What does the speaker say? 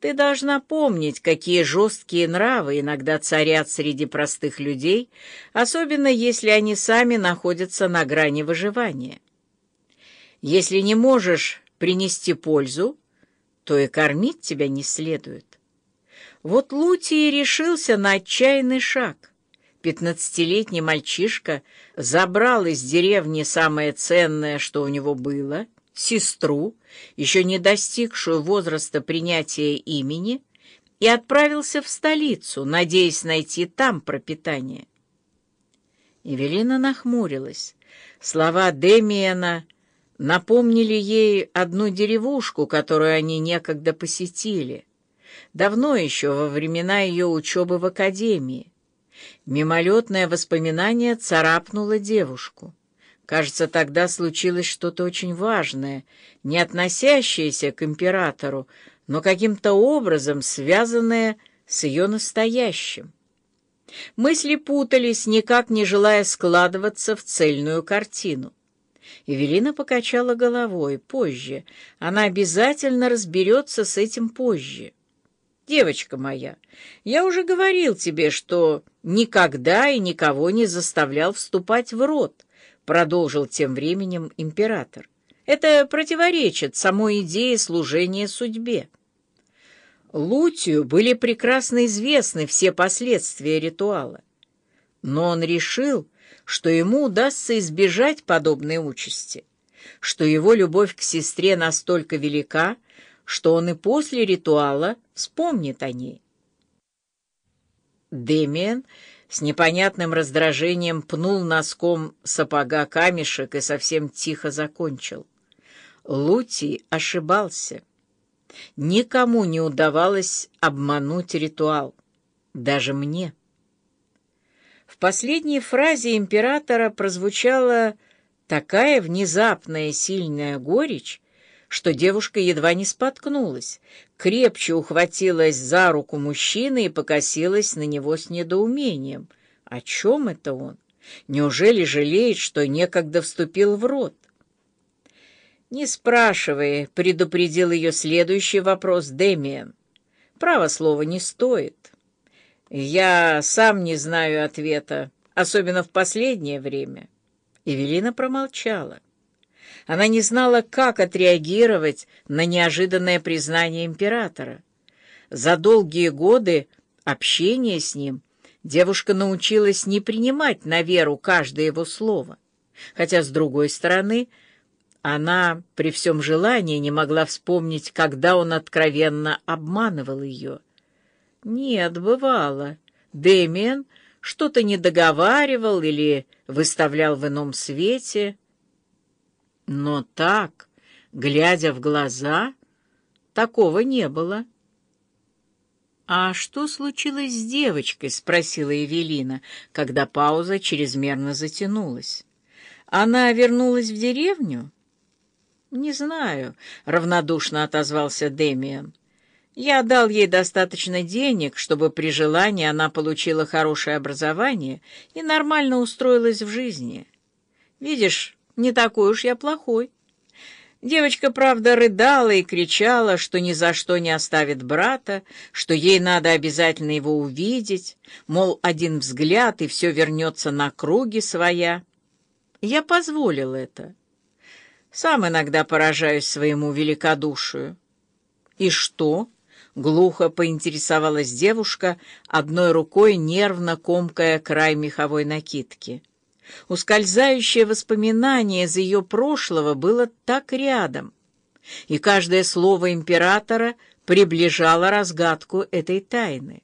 Ты должна помнить, какие жесткие нравы иногда царят среди простых людей, особенно если они сами находятся на грани выживания. Если не можешь принести пользу, то и кормить тебя не следует. Вот Лутий решился на отчаянный шаг. Пятнадцатилетний мальчишка забрал из деревни самое ценное, что у него было — сестру, еще не достигшую возраста принятия имени, и отправился в столицу, надеясь найти там пропитание. Эвелина нахмурилась. Слова Демиена напомнили ей одну деревушку, которую они некогда посетили, давно еще во времена ее учебы в академии. Мимолетное воспоминание царапнуло девушку. Кажется, тогда случилось что-то очень важное, не относящееся к императору, но каким-то образом связанное с ее настоящим. Мысли путались, никак не желая складываться в цельную картину. Эвелина покачала головой. Позже. Она обязательно разберется с этим позже. «Девочка моя, я уже говорил тебе, что никогда и никого не заставлял вступать в род» продолжил тем временем император. Это противоречит самой идее служения судьбе. Лутию были прекрасно известны все последствия ритуала. Но он решил, что ему удастся избежать подобной участи, что его любовь к сестре настолько велика, что он и после ритуала вспомнит о ней. Демиан с непонятным раздражением пнул носком сапога камешек и совсем тихо закончил. Лутий ошибался. Никому не удавалось обмануть ритуал, даже мне. В последней фразе императора прозвучала такая внезапная сильная горечь, что девушка едва не споткнулась, крепче ухватилась за руку мужчины и покосилась на него с недоумением. О чем это он? Неужели жалеет, что некогда вступил в рот? «Не спрашивай», — предупредил ее следующий вопрос Демиан. «Право слова не стоит. Я сам не знаю ответа, особенно в последнее время». Эвелина промолчала. Она не знала, как отреагировать на неожиданное признание императора. За долгие годы общения с ним девушка научилась не принимать на веру каждое его слово. Хотя, с другой стороны, она при всем желании не могла вспомнить, когда он откровенно обманывал ее. Нет, бывало. Дэмиен что-то не договаривал или выставлял в ином свете — но так, глядя в глаза, такого не было. «А что случилось с девочкой?» — спросила Эвелина, когда пауза чрезмерно затянулась. «Она вернулась в деревню?» «Не знаю», — равнодушно отозвался Демиан. «Я дал ей достаточно денег, чтобы при желании она получила хорошее образование и нормально устроилась в жизни. Видишь, не такой уж я плохой. Девочка, правда, рыдала и кричала, что ни за что не оставит брата, что ей надо обязательно его увидеть, мол, один взгляд, и все вернется на круги своя. Я позволил это. Сам иногда поражаюсь своему великодушию. «И что?» — глухо поинтересовалась девушка, одной рукой нервно комкая край меховой накидки. Ускользающее воспоминание из ее прошлого было так рядом, и каждое слово императора приближало разгадку этой тайны.